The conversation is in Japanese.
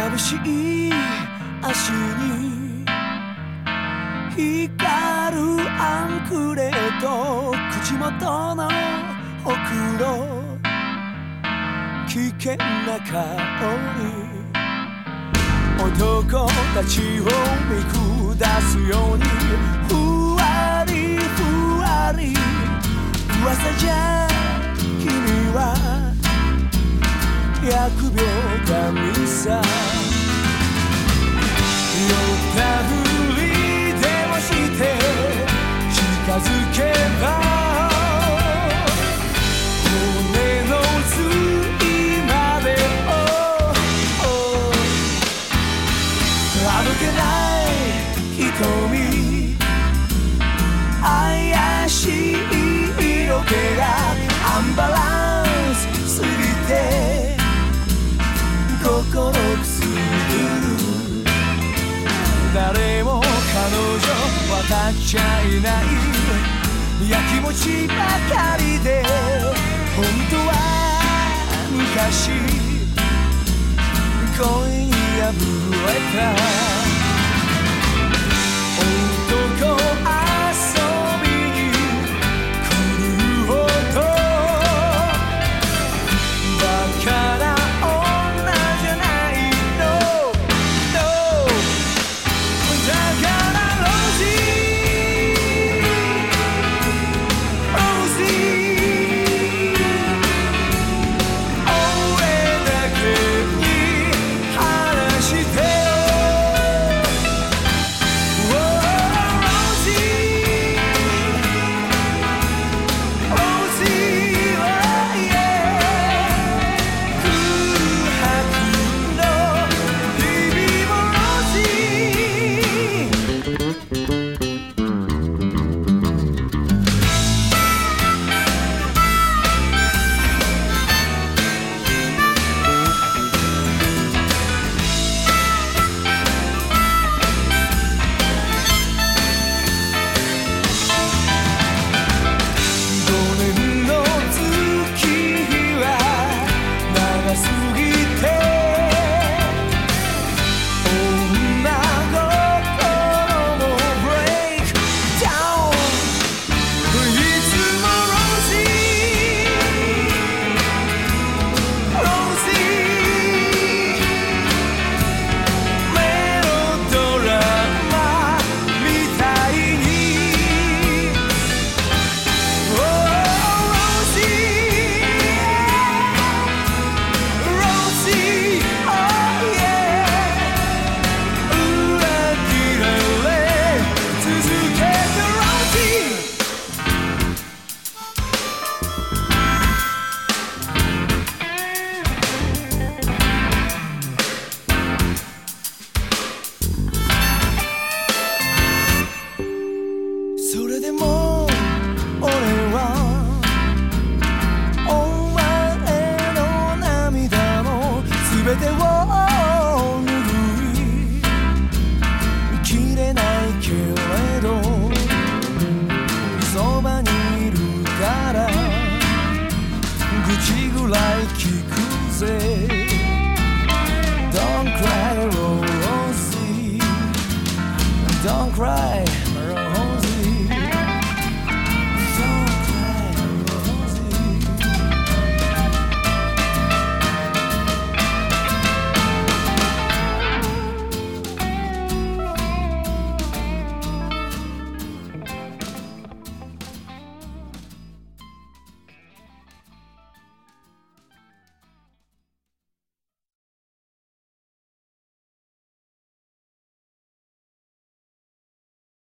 眩しい足に光るアンクレート口元のほくろ危険な香り男たちを見下すようにふわりふわり噂じゃ君は疫病神さ酔ったふりでもして近づけば骨の髄までをあどけない瞳。怪しい心くすぐる。誰も彼女渡っちゃいない。やきもちばかりで本当は昔。恋に破れた。全て